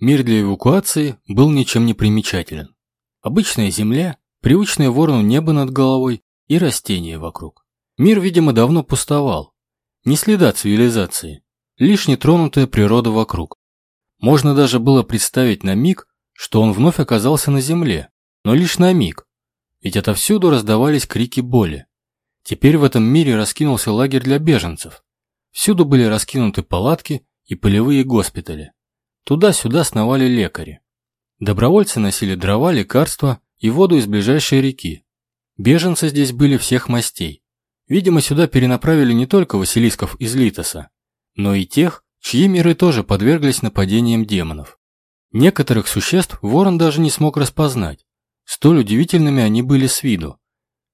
Мир для эвакуации был ничем не примечателен. Обычная земля, привычное ворону небо над головой и растения вокруг. Мир, видимо, давно пустовал. Ни следа цивилизации, лишь нетронутая природа вокруг. Можно даже было представить на миг, что он вновь оказался на земле, но лишь на миг, ведь отовсюду раздавались крики боли. Теперь в этом мире раскинулся лагерь для беженцев. Всюду были раскинуты палатки и полевые госпитали. Туда-сюда сновали лекари. Добровольцы носили дрова, лекарства и воду из ближайшей реки. Беженцы здесь были всех мастей. Видимо, сюда перенаправили не только Василисков из Литоса, но и тех, чьи миры тоже подверглись нападениям демонов. Некоторых существ Ворон даже не смог распознать. Столь удивительными они были с виду.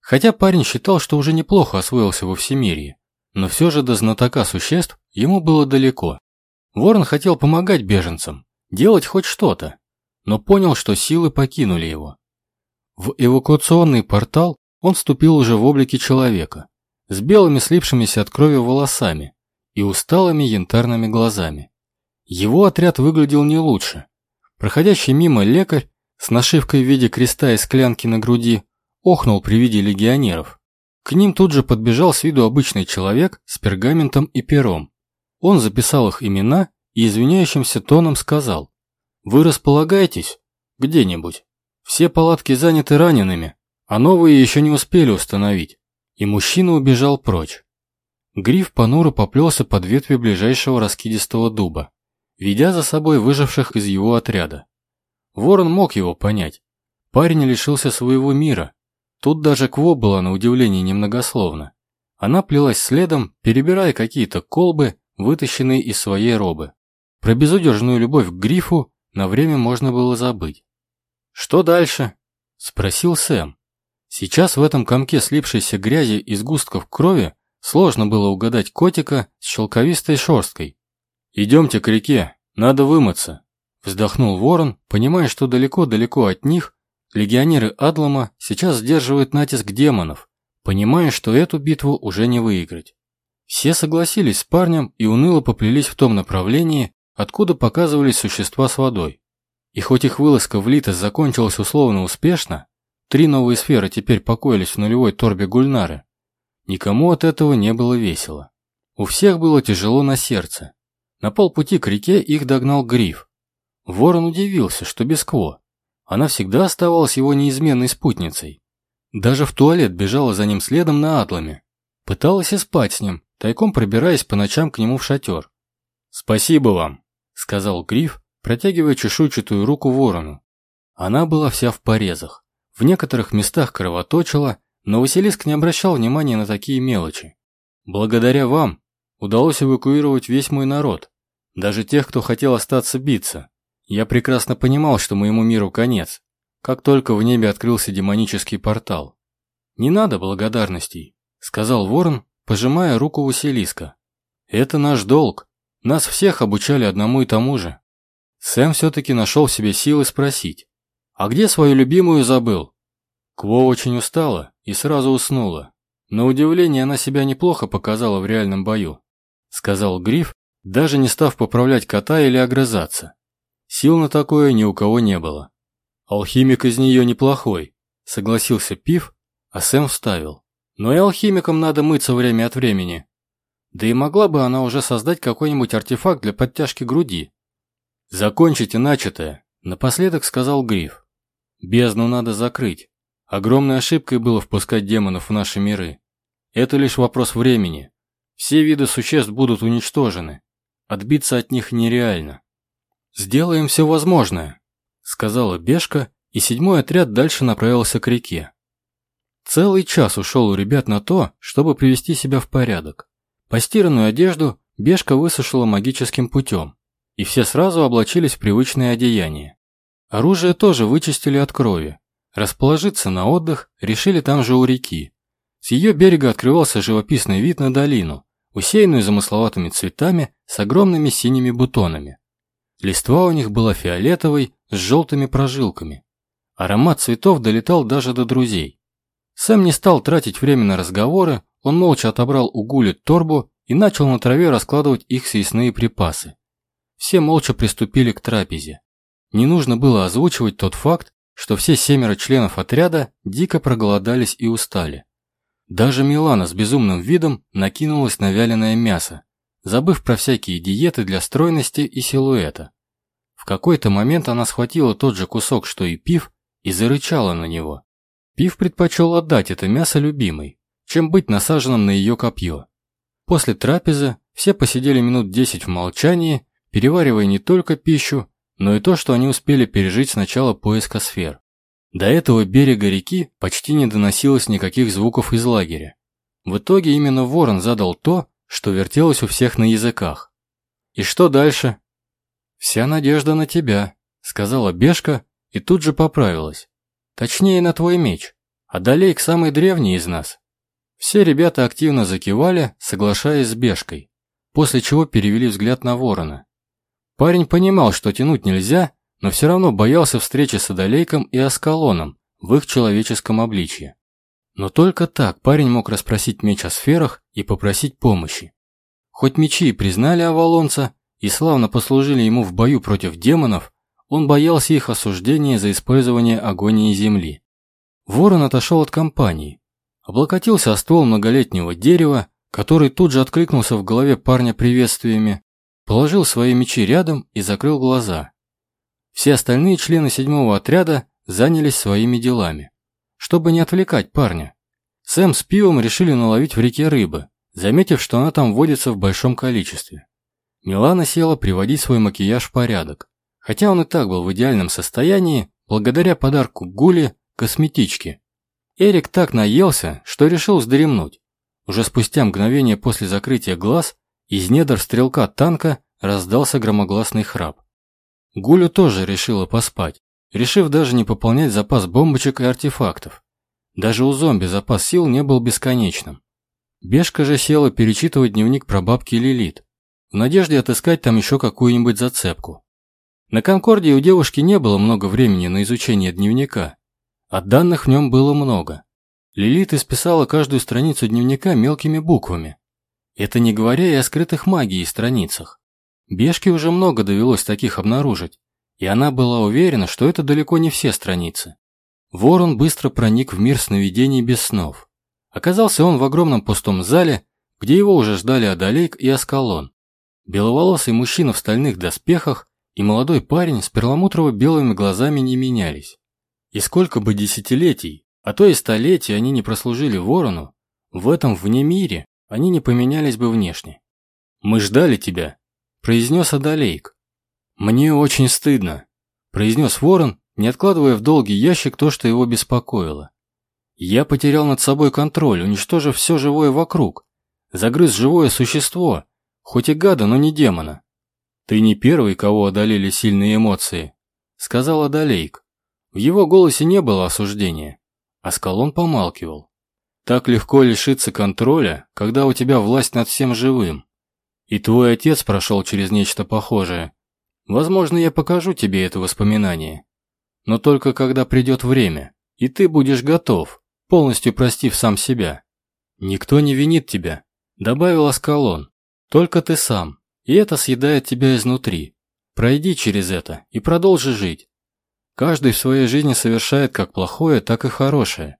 Хотя парень считал, что уже неплохо освоился во всемирье, но все же до знатока существ ему было далеко. Ворон хотел помогать беженцам, делать хоть что-то, но понял, что силы покинули его. В эвакуационный портал он вступил уже в облике человека, с белыми слипшимися от крови волосами и усталыми янтарными глазами. Его отряд выглядел не лучше. Проходящий мимо лекарь с нашивкой в виде креста и склянки на груди охнул при виде легионеров. К ним тут же подбежал с виду обычный человек с пергаментом и пером. Он записал их имена и извиняющимся тоном сказал «Вы располагаетесь? Где-нибудь. Все палатки заняты ранеными, а новые еще не успели установить». И мужчина убежал прочь. Гриф понуро поплелся под ветви ближайшего раскидистого дуба, ведя за собой выживших из его отряда. Ворон мог его понять. Парень лишился своего мира. Тут даже Кво была на удивление немногословна. Она плелась следом, перебирая какие-то колбы, вытащенные из своей робы. Про безудержную любовь к Грифу на время можно было забыть. «Что дальше?» – спросил Сэм. Сейчас в этом комке слипшейся грязи и сгустков крови сложно было угадать котика с шелковистой шерсткой. «Идемте к реке, надо вымыться», Вздохнул ворон, понимая, что далеко-далеко от них легионеры Адлама сейчас сдерживают натиск демонов, понимая, что эту битву уже не выиграть. Все согласились с парнем и уныло поплелись в том направлении, откуда показывались существа с водой. И хоть их вылазка в Литос закончилась условно успешно, три новые сферы теперь покоились в нулевой торбе Гульнары, никому от этого не было весело. У всех было тяжело на сердце. На полпути к реке их догнал Гриф, Ворон удивился, что без Кво. Она всегда оставалась его неизменной спутницей. Даже в туалет бежала за ним следом на атламе. Пыталась и спать с ним, тайком пробираясь по ночам к нему в шатер. «Спасибо вам», — сказал Гриф, протягивая чешуйчатую руку ворону. Она была вся в порезах. В некоторых местах кровоточила, но Василиск не обращал внимания на такие мелочи. «Благодаря вам удалось эвакуировать весь мой народ, даже тех, кто хотел остаться биться. Я прекрасно понимал, что моему миру конец, как только в небе открылся демонический портал. «Не надо благодарностей», — сказал ворон, пожимая руку Василиска. «Это наш долг. Нас всех обучали одному и тому же». Сэм все-таки нашел в себе силы спросить. «А где свою любимую забыл?» Кво очень устала и сразу уснула. На удивление она себя неплохо показала в реальном бою, сказал Гриф, даже не став поправлять кота или огрызаться. Сил на такое ни у кого не было. Алхимик из нее неплохой, согласился Пив, а Сэм вставил. Но и алхимикам надо мыться время от времени. Да и могла бы она уже создать какой-нибудь артефакт для подтяжки груди. «Закончите начатое», — напоследок сказал Гриф. «Бездну надо закрыть. Огромной ошибкой было впускать демонов в наши миры. Это лишь вопрос времени. Все виды существ будут уничтожены. Отбиться от них нереально. «Сделаем все возможное», — сказала Бешка, и седьмой отряд дальше направился к реке. Целый час ушел у ребят на то, чтобы привести себя в порядок. Постиранную одежду Бешка высушила магическим путем, и все сразу облачились в привычные одеяния. Оружие тоже вычистили от крови. Расположиться на отдых решили там же у реки. С ее берега открывался живописный вид на долину, усеянную замысловатыми цветами с огромными синими бутонами. Листва у них была фиолетовой с желтыми прожилками. Аромат цветов долетал даже до друзей. Сэм не стал тратить время на разговоры, он молча отобрал у Гули торбу и начал на траве раскладывать их съестные припасы. Все молча приступили к трапезе. Не нужно было озвучивать тот факт, что все семеро членов отряда дико проголодались и устали. Даже Милана с безумным видом накинулась на вяленое мясо, забыв про всякие диеты для стройности и силуэта. В какой-то момент она схватила тот же кусок, что и Пив, и зарычала на него. Пив предпочел отдать это мясо любимой, чем быть насаженным на ее копье. После трапезы все посидели минут десять в молчании, переваривая не только пищу, но и то, что они успели пережить с начала поиска сфер. До этого берега реки почти не доносилось никаких звуков из лагеря. В итоге именно ворон задал то, что вертелось у всех на языках. «И что дальше?» «Вся надежда на тебя», — сказала Бешка и тут же поправилась. «Точнее, на твой меч. А Далейк самый древний из нас. Все ребята активно закивали, соглашаясь с Бешкой, после чего перевели взгляд на ворона. Парень понимал, что тянуть нельзя, но все равно боялся встречи с Адалейком и Аскалоном в их человеческом обличье. Но только так парень мог расспросить меч о сферах и попросить помощи. Хоть мечи и признали Авалонца и славно послужили ему в бою против демонов, он боялся их осуждения за использование агонии земли. Ворон отошел от компании, облокотился о ствол многолетнего дерева, который тут же откликнулся в голове парня приветствиями, положил свои мечи рядом и закрыл глаза. Все остальные члены седьмого отряда занялись своими делами, чтобы не отвлекать парня. Сэм с пивом решили наловить в реке рыбы, заметив, что она там водится в большом количестве. Милана села приводить свой макияж в порядок, хотя он и так был в идеальном состоянии благодаря подарку Гули косметички. Эрик так наелся, что решил вздремнуть. Уже спустя мгновение после закрытия глаз из недр стрелка танка раздался громогласный храп. Гулю тоже решила поспать, решив даже не пополнять запас бомбочек и артефактов. Даже у зомби запас сил не был бесконечным. Бешка же села перечитывать дневник про бабки Лилит, в надежде отыскать там еще какую-нибудь зацепку. На Конкордии у девушки не было много времени на изучение дневника, а данных в нем было много. Лилит исписала каждую страницу дневника мелкими буквами. Это не говоря и о скрытых магии страницах. Бешке уже много довелось таких обнаружить, и она была уверена, что это далеко не все страницы. Ворон быстро проник в мир сновидений без снов. Оказался он в огромном пустом зале, где его уже ждали Адалейк и Аскалон. Беловолосый мужчина в стальных доспехах и молодой парень с перламутрово-белыми глазами не менялись. И сколько бы десятилетий, а то и столетий они не прослужили ворону, в этом вне мире они не поменялись бы внешне. «Мы ждали тебя», – произнес Адалейк. «Мне очень стыдно», – произнес ворон, не откладывая в долгий ящик то, что его беспокоило. «Я потерял над собой контроль, уничтожив все живое вокруг. Загрыз живое существо, хоть и гада, но не демона». «Ты не первый, кого одолели сильные эмоции», – сказал Адалейк. В его голосе не было осуждения. а Аскалон помалкивал. Так легко лишиться контроля, когда у тебя власть над всем живым. И твой отец прошел через нечто похожее. Возможно, я покажу тебе это воспоминание. Но только когда придет время, и ты будешь готов, полностью простив сам себя. Никто не винит тебя, добавил Аскалон. Только ты сам, и это съедает тебя изнутри. Пройди через это и продолжи жить. Каждый в своей жизни совершает как плохое, так и хорошее.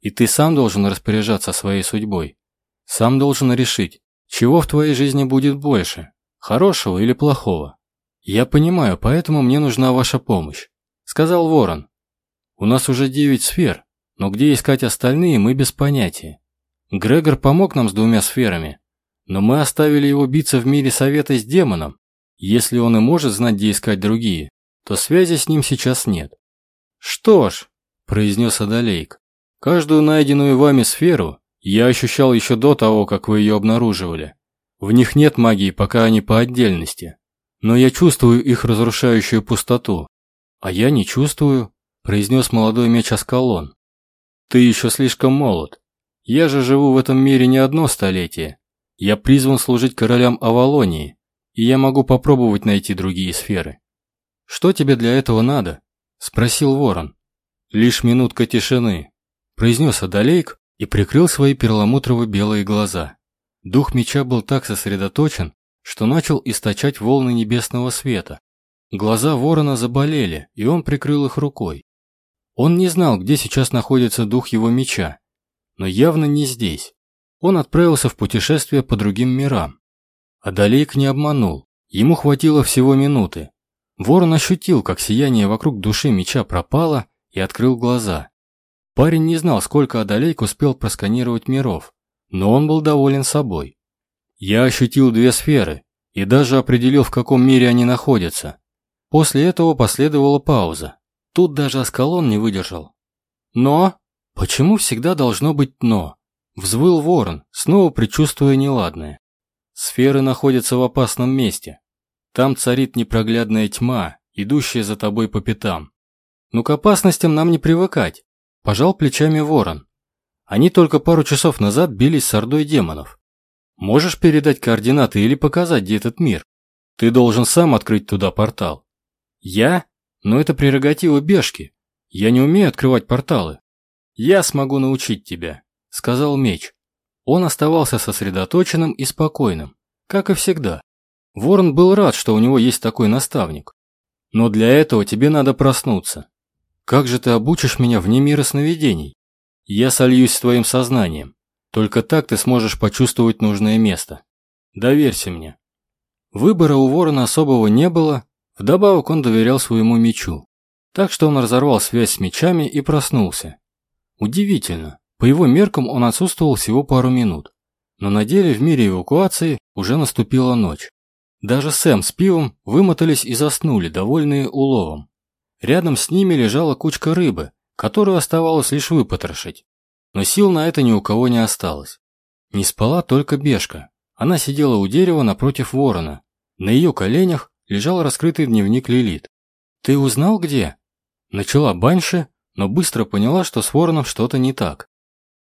И ты сам должен распоряжаться своей судьбой. Сам должен решить, чего в твоей жизни будет больше, хорошего или плохого. Я понимаю, поэтому мне нужна ваша помощь, сказал Ворон. У нас уже девять сфер, но где искать остальные, мы без понятия. Грегор помог нам с двумя сферами, но мы оставили его биться в мире совета с демоном. Если он и может знать, где искать другие, то связи с ним сейчас нет. «Что ж», – произнес Адалейк, – «каждую найденную вами сферу я ощущал еще до того, как вы ее обнаруживали. В них нет магии, пока они по отдельности. Но я чувствую их разрушающую пустоту. А я не чувствую», – произнес молодой меч Аскалон. «Ты еще слишком молод. Я же живу в этом мире не одно столетие. Я призван служить королям Авалонии, и я могу попробовать найти другие сферы». «Что тебе для этого надо?» – спросил ворон. «Лишь минутка тишины», – произнес Адалейк и прикрыл свои перламутрово-белые глаза. Дух меча был так сосредоточен, что начал источать волны небесного света. Глаза ворона заболели, и он прикрыл их рукой. Он не знал, где сейчас находится дух его меча, но явно не здесь. Он отправился в путешествие по другим мирам. Адалейк не обманул, ему хватило всего минуты. Ворон ощутил, как сияние вокруг души меча пропало, и открыл глаза. Парень не знал, сколько Адалейк успел просканировать миров, но он был доволен собой. Я ощутил две сферы и даже определил, в каком мире они находятся. После этого последовала пауза. Тут даже Аскалон не выдержал. Но? Почему всегда должно быть «но»? Взвыл ворон, снова предчувствуя неладное. Сферы находятся в опасном месте. Там царит непроглядная тьма, идущая за тобой по пятам. Ну к опасностям нам не привыкать. Пожал плечами ворон. Они только пару часов назад бились с ордой демонов. Можешь передать координаты или показать, где этот мир? Ты должен сам открыть туда портал. Я? Но это прерогатива Бешки. Я не умею открывать порталы. Я смогу научить тебя, сказал меч. Он оставался сосредоточенным и спокойным, как и всегда. Ворон был рад, что у него есть такой наставник. Но для этого тебе надо проснуться. Как же ты обучишь меня вне мира сновидений? Я сольюсь с твоим сознанием. Только так ты сможешь почувствовать нужное место. Доверься мне. Выбора у ворона особого не было, вдобавок он доверял своему мечу. Так что он разорвал связь с мечами и проснулся. Удивительно, по его меркам он отсутствовал всего пару минут. Но на деле в мире эвакуации уже наступила ночь. Даже Сэм с пивом вымотались и заснули, довольные уловом. Рядом с ними лежала кучка рыбы, которую оставалось лишь выпотрошить. Но сил на это ни у кого не осталось. Не спала только Бешка. Она сидела у дерева напротив ворона. На ее коленях лежал раскрытый дневник Лилит. «Ты узнал, где?» Начала Банши, но быстро поняла, что с вороном что-то не так.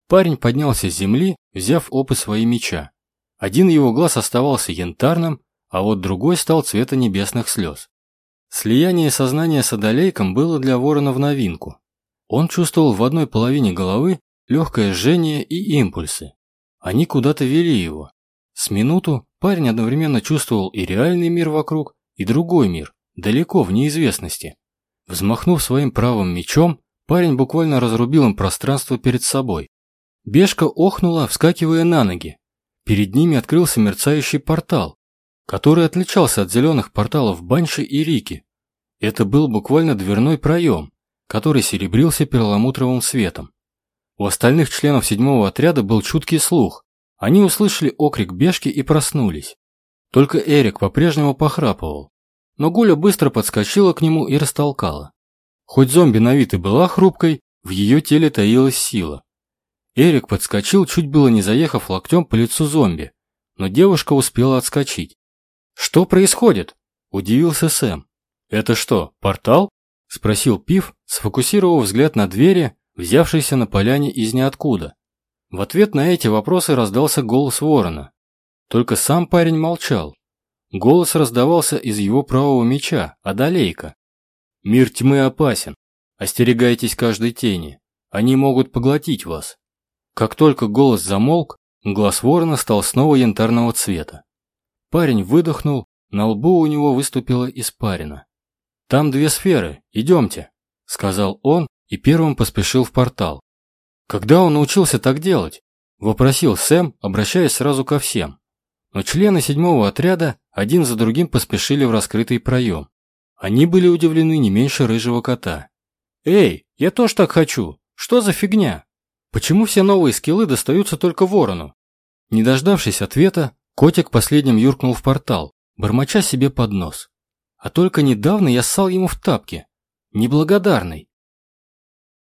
Парень поднялся с земли, взяв опыт своей меча. Один его глаз оставался янтарным, а вот другой стал цвета небесных слез. Слияние сознания с Адалейком было для ворона в новинку. Он чувствовал в одной половине головы легкое жжение и импульсы. Они куда-то вели его. С минуту парень одновременно чувствовал и реальный мир вокруг, и другой мир, далеко в неизвестности. Взмахнув своим правым мечом, парень буквально разрубил им пространство перед собой. Бешка охнула, вскакивая на ноги. Перед ними открылся мерцающий портал, который отличался от зеленых порталов Банши и Рики. Это был буквально дверной проем, который серебрился перламутровым светом. У остальных членов седьмого отряда был чуткий слух. Они услышали окрик Бешки и проснулись. Только Эрик по-прежнему похрапывал. Но Гуля быстро подскочила к нему и растолкала. Хоть зомби на вид и была хрупкой, в ее теле таилась сила. Эрик подскочил, чуть было не заехав локтем по лицу зомби, но девушка успела отскочить. «Что происходит?» – удивился Сэм. «Это что, портал?» – спросил Пив, сфокусировав взгляд на двери, взявшейся на поляне из ниоткуда. В ответ на эти вопросы раздался голос ворона. Только сам парень молчал. Голос раздавался из его правого меча, Адалейка. «Мир тьмы опасен. Остерегайтесь каждой тени. Они могут поглотить вас». Как только голос замолк, глаз ворона стал снова янтарного цвета. Парень выдохнул, на лбу у него выступила испарина. «Там две сферы, идемте», — сказал он и первым поспешил в портал. «Когда он научился так делать?» — вопросил Сэм, обращаясь сразу ко всем. Но члены седьмого отряда один за другим поспешили в раскрытый проем. Они были удивлены не меньше рыжего кота. «Эй, я тоже так хочу! Что за фигня?» Почему все новые скиллы достаются только ворону? Не дождавшись ответа, котик последним юркнул в портал, бормоча себе под нос. А только недавно я ссал ему в тапки. Неблагодарный.